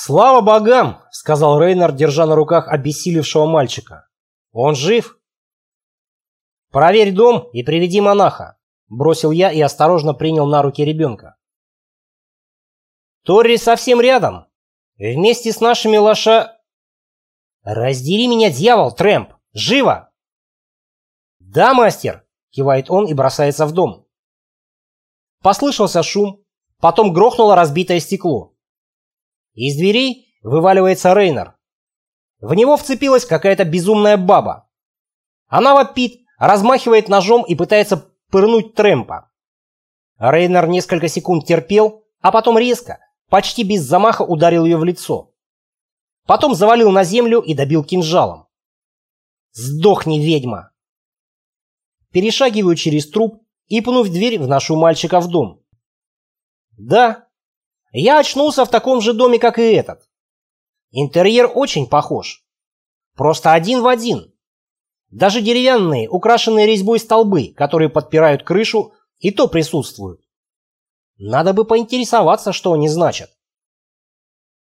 «Слава богам!» — сказал Рейнар, держа на руках обессилевшего мальчика. «Он жив?» «Проверь дом и приведи монаха», — бросил я и осторожно принял на руки ребенка. «Торри совсем рядом. Вместе с нашими лоша...» «Раздери меня, дьявол, Трэмп! Живо!» «Да, мастер!» — кивает он и бросается в дом. Послышался шум, потом грохнуло разбитое стекло. Из дверей вываливается Рейнер. В него вцепилась какая-то безумная баба. Она вопит, размахивает ножом и пытается пырнуть Трэмпа. Рейнер несколько секунд терпел, а потом резко, почти без замаха ударил ее в лицо. Потом завалил на землю и добил кинжалом. «Сдохни, ведьма!» Перешагиваю через труп и, пнув дверь, вношу мальчика в дом. Да, я очнулся в таком же доме, как и этот. Интерьер очень похож. Просто один в один. Даже деревянные, украшенные резьбой столбы, которые подпирают крышу, и то присутствуют. Надо бы поинтересоваться, что они значат.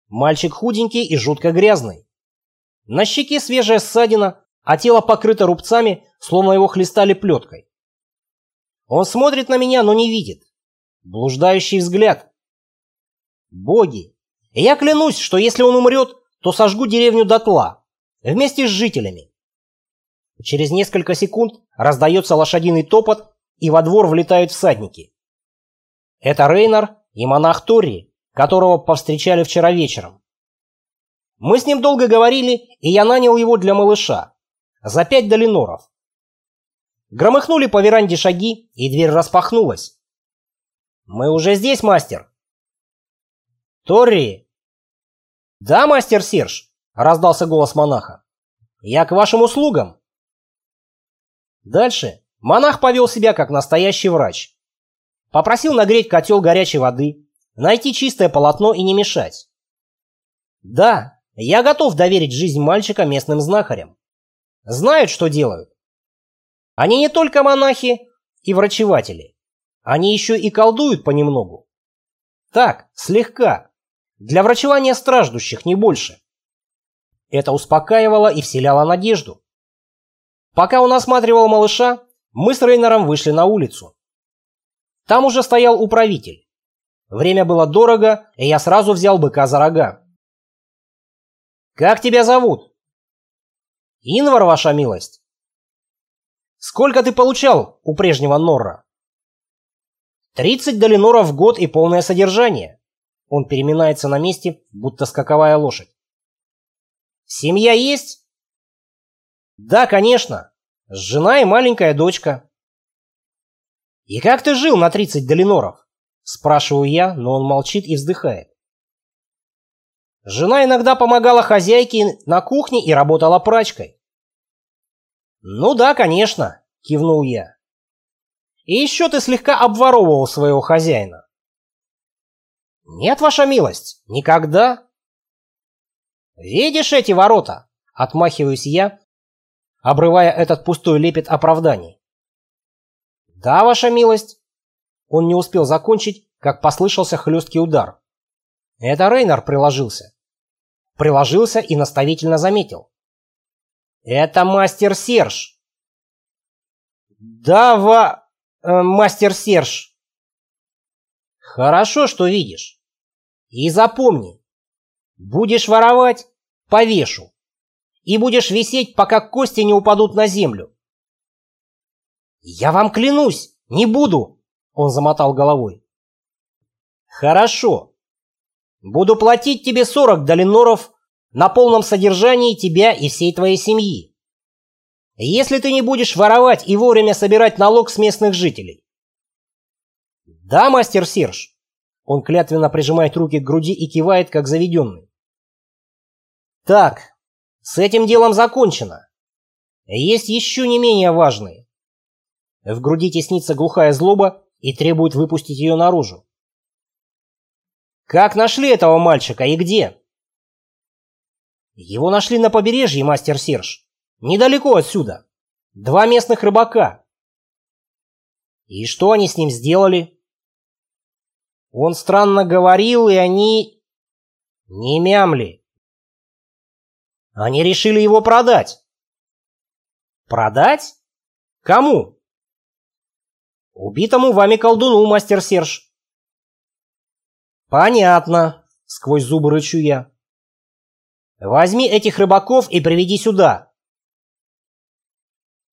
Мальчик худенький и жутко грязный. На щеке свежая ссадина, а тело покрыто рубцами, словно его хлестали плеткой. Он смотрит на меня, но не видит. Блуждающий взгляд. Боги! Я клянусь, что если он умрет, то сожгу деревню дотла, вместе с жителями. Через несколько секунд раздается лошадиный топот, и во двор влетают всадники. Это Рейнар и монах Торри, которого повстречали вчера вечером. Мы с ним долго говорили, и я нанял его для малыша. За пять долиноров. Громыхнули по веранде шаги, и дверь распахнулась. «Мы уже здесь, мастер!» «Торри!» «Да, мастер Серж!» — раздался голос монаха. «Я к вашим услугам!» Дальше монах повел себя как настоящий врач. Попросил нагреть котел горячей воды, найти чистое полотно и не мешать. Да, я готов доверить жизнь мальчика местным знахарям. Знают, что делают. Они не только монахи и врачеватели. Они еще и колдуют понемногу. Так, слегка. Для врачевания страждущих, не больше. Это успокаивало и вселяло надежду. Пока он осматривал малыша, мы с Рейнером вышли на улицу. Там уже стоял управитель. Время было дорого, и я сразу взял быка за рога. «Как тебя зовут?» «Инвар, ваша милость». Сколько ты получал у прежнего Норра? Тридцать долиноров в год и полное содержание. Он переминается на месте, будто скаковая лошадь. Семья есть? Да, конечно. Жена и маленькая дочка. И как ты жил на тридцать долиноров? Спрашиваю я, но он молчит и вздыхает. Жена иногда помогала хозяйке на кухне и работала прачкой. «Ну да, конечно», — кивнул я. «И еще ты слегка обворовывал своего хозяина». «Нет, ваша милость, никогда». «Видишь эти ворота?» — отмахиваюсь я, обрывая этот пустой лепет оправданий. «Да, ваша милость». Он не успел закончить, как послышался хлесткий удар. Это Рейнар приложился. Приложился и наставительно заметил. Это мастер Серж. Да, ва... Э, мастер Серж. Хорошо, что видишь. И запомни. Будешь воровать — повешу. И будешь висеть, пока кости не упадут на землю. Я вам клянусь, не буду, он замотал головой. Хорошо. Буду платить тебе сорок долиноров на полном содержании тебя и всей твоей семьи. Если ты не будешь воровать и вовремя собирать налог с местных жителей. Да, мастер Серж. Он клятвенно прижимает руки к груди и кивает, как заведенный. Так, с этим делом закончено. Есть еще не менее важные. В груди теснится глухая злоба и требует выпустить ее наружу. Как нашли этого мальчика и где? Его нашли на побережье, мастер Серж. Недалеко отсюда. Два местных рыбака. И что они с ним сделали? Он странно говорил, и они... Не мямли. Они решили его продать. Продать? Кому? Убитому вами колдуну, мастер Серж. Понятно, сквозь зубы рычу я. Возьми этих рыбаков и приведи сюда.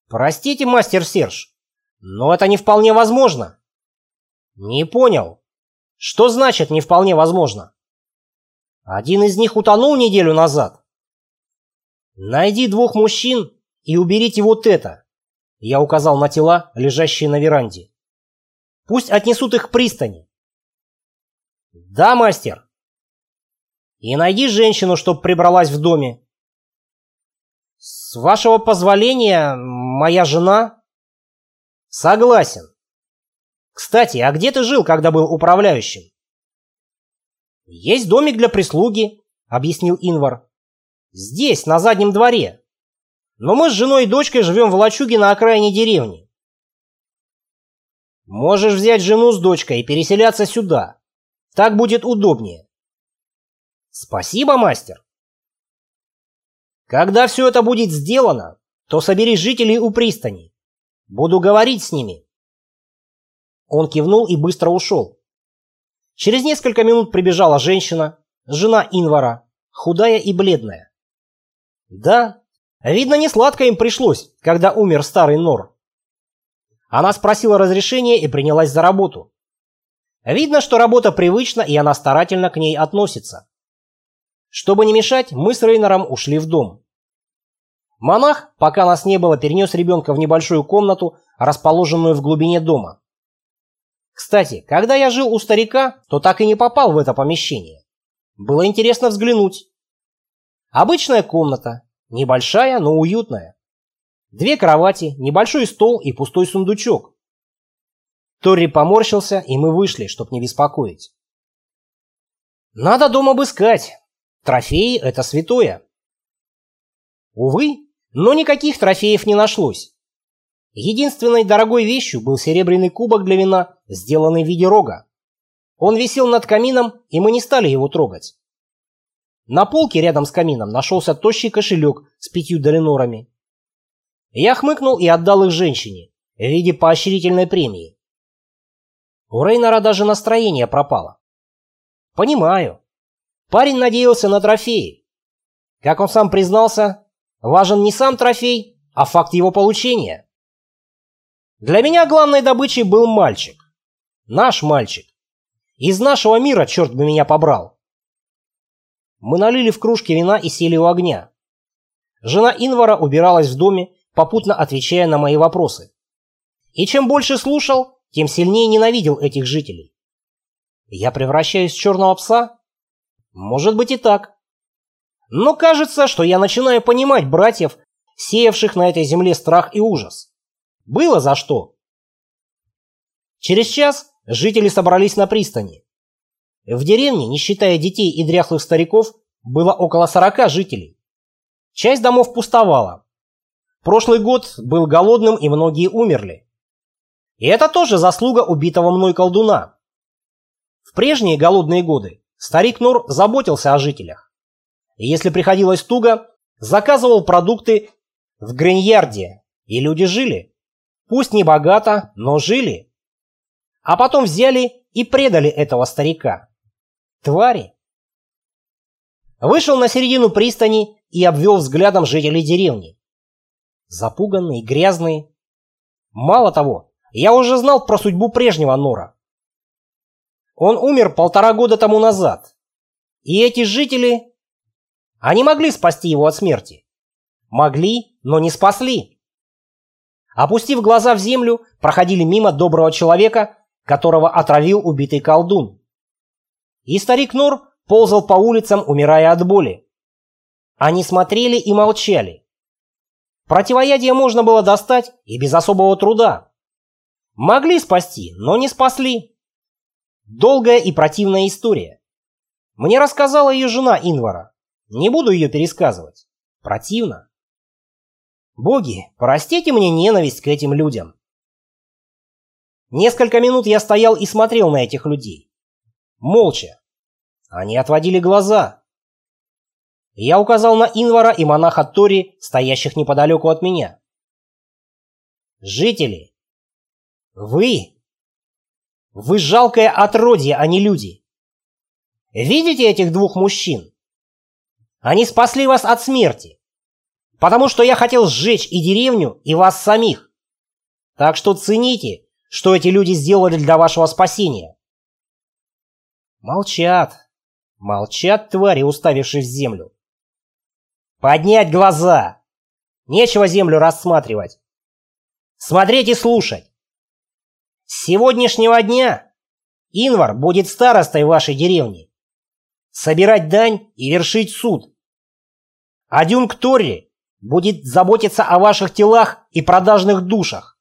Простите, мастер Серж, но это не вполне возможно. Не понял. Что значит не вполне возможно? Один из них утонул неделю назад. Найди двух мужчин и уберите вот это. Я указал на тела, лежащие на веранде. Пусть отнесут их к пристани. Да, мастер. И найди женщину, чтоб прибралась в доме. С вашего позволения, моя жена... Согласен. Кстати, а где ты жил, когда был управляющим? Есть домик для прислуги, объяснил Инвар. Здесь, на заднем дворе. Но мы с женой и дочкой живем в лачуге на окраине деревни. Можешь взять жену с дочкой и переселяться сюда. Так будет удобнее. Спасибо, мастер. Когда все это будет сделано, то собери жителей у пристани. Буду говорить с ними. Он кивнул и быстро ушел. Через несколько минут прибежала женщина, жена Инвара, худая и бледная. Да, видно, не сладко им пришлось, когда умер старый Нор. Она спросила разрешения и принялась за работу. Видно, что работа привычна, и она старательно к ней относится. Чтобы не мешать, мы с Рейнером ушли в дом. Монах, пока нас не было, перенес ребенка в небольшую комнату, расположенную в глубине дома. Кстати, когда я жил у старика, то так и не попал в это помещение. Было интересно взглянуть. Обычная комната, небольшая, но уютная. Две кровати, небольшой стол и пустой сундучок. Тори поморщился, и мы вышли, чтоб не беспокоить. Надо дом обыскать. Трофеи — это святое. Увы, но никаких трофеев не нашлось. Единственной дорогой вещью был серебряный кубок для вина, сделанный в виде рога. Он висел над камином, и мы не стали его трогать. На полке рядом с камином нашелся тощий кошелек с пятью долинорами. Я хмыкнул и отдал их женщине в виде поощрительной премии. У Рейнора даже настроение пропало. Понимаю. Парень надеялся на трофеи. Как он сам признался, важен не сам трофей, а факт его получения. Для меня главной добычей был мальчик. Наш мальчик. Из нашего мира, черт бы меня побрал. Мы налили в кружки вина и сели у огня. Жена Инвара убиралась в доме, попутно отвечая на мои вопросы. И чем больше слушал, тем сильнее ненавидел этих жителей. Я превращаюсь в черного пса? Может быть и так. Но кажется, что я начинаю понимать братьев, сеявших на этой земле страх и ужас. Было за что. Через час жители собрались на пристани. В деревне, не считая детей и дряхлых стариков, было около 40 жителей. Часть домов пустовала. Прошлый год был голодным и многие умерли. И это тоже заслуга убитого мной колдуна. В прежние голодные годы старик Нур заботился о жителях. И если приходилось туго, заказывал продукты в Гриньярде, и люди жили. Пусть не богато, но жили. А потом взяли и предали этого старика. Твари. Вышел на середину пристани и обвел взглядом жителей деревни. Запуганные, грязные. Мало того, я уже знал про судьбу прежнего Нора. Он умер полтора года тому назад. И эти жители... Они могли спасти его от смерти. Могли, но не спасли. Опустив глаза в землю, проходили мимо доброго человека, которого отравил убитый колдун. И старик Нур ползал по улицам, умирая от боли. Они смотрели и молчали. Противоядие можно было достать и без особого труда. Могли спасти, но не спасли. Долгая и противная история. Мне рассказала ее жена Инвара. Не буду ее пересказывать. Противно. Боги, простите мне ненависть к этим людям. Несколько минут я стоял и смотрел на этих людей. Молча. Они отводили глаза. Я указал на Инвара и монаха Тори, стоящих неподалеку от меня. Жители, вы... Вы жалкое отродье, а не люди. Видите этих двух мужчин? Они спасли вас от смерти, потому что я хотел сжечь и деревню, и вас самих. Так что цените, что эти люди сделали для вашего спасения. Молчат. Молчат твари, уставившись в землю. Поднять глаза! Нечего землю рассматривать. Смотреть и слушать. С сегодняшнего дня Инвар будет старостой вашей деревни. Собирать дань и вершить суд. А Дюнг Торри будет заботиться о ваших телах и продажных душах.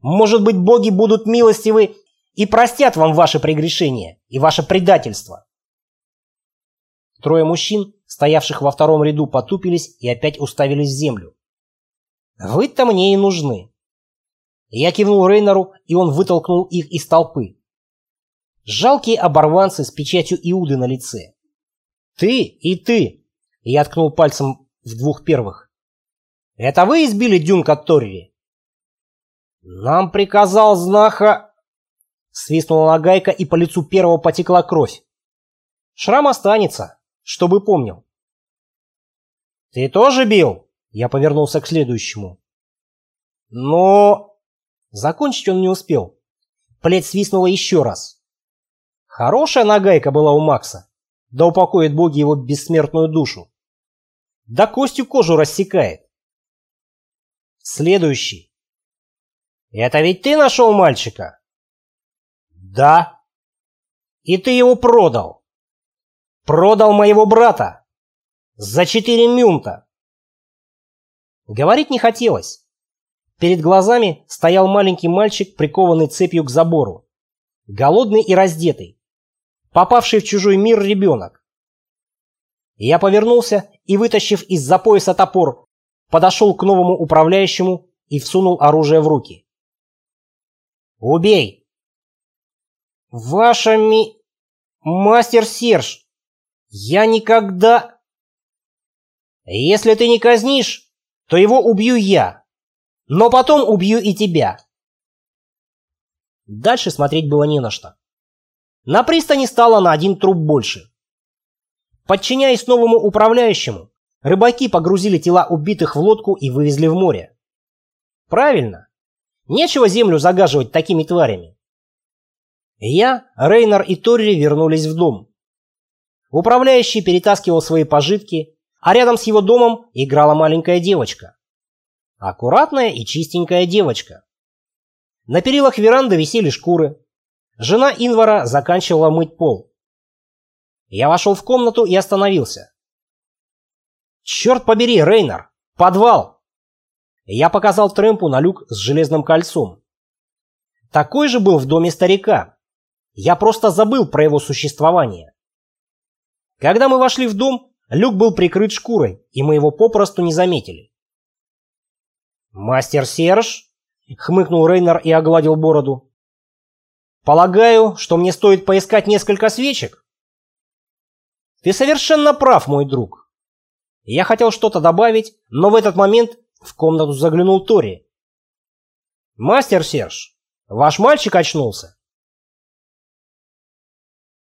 Может быть, боги будут милостивы и простят вам ваши прегрешения и ваше предательство. Трое мужчин, стоявших во втором ряду, потупились и опять уставились в землю. Вы-то мне и нужны. Я кивнул Рейнору, и он вытолкнул их из толпы. Жалкие оборванцы с печатью Иуды на лице. «Ты и ты!» Я ткнул пальцем в двух первых. «Это вы избили Дюнка Торри?» «Нам приказал знаха...» Свистнула нагайка, и по лицу первого потекла кровь. «Шрам останется, чтобы помнил». «Ты тоже бил?» Я повернулся к следующему. «Но...» Закончить он не успел. Плеть свистнула еще раз. Хорошая нагайка была у Макса. Да упокоит боги его бессмертную душу. Да костью кожу рассекает. Следующий. Это ведь ты нашел мальчика? Да. И ты его продал. Продал моего брата. За четыре мюнта. Говорить не хотелось. Перед глазами стоял маленький мальчик, прикованный цепью к забору. Голодный и раздетый. Попавший в чужой мир ребенок. Я повернулся и, вытащив из-за пояса топор, подошел к новому управляющему и всунул оружие в руки. «Убей!» «Ваша ми... Мастер Серж, я никогда...» «Если ты не казнишь, то его убью я!» Но потом убью и тебя. Дальше смотреть было не на что. На пристани стало на один труп больше. Подчиняясь новому управляющему, рыбаки погрузили тела убитых в лодку и вывезли в море. Правильно. Нечего землю загаживать такими тварями. Я, Рейнар и Торри вернулись в дом. Управляющий перетаскивал свои пожитки, а рядом с его домом играла маленькая девочка. Аккуратная и чистенькая девочка. На перилах веранды висели шкуры. Жена Инвара заканчивала мыть пол. Я вошел в комнату и остановился. «Черт побери, Рейнар! Подвал!» Я показал Трэмпу на люк с железным кольцом. Такой же был в доме старика. Я просто забыл про его существование. Когда мы вошли в дом, люк был прикрыт шкурой, и мы его попросту не заметили. «Мастер Серж?» — хмыкнул Рейнер и огладил бороду. «Полагаю, что мне стоит поискать несколько свечек?» «Ты совершенно прав, мой друг». Я хотел что-то добавить, но в этот момент в комнату заглянул Тори. «Мастер Серж, ваш мальчик очнулся?»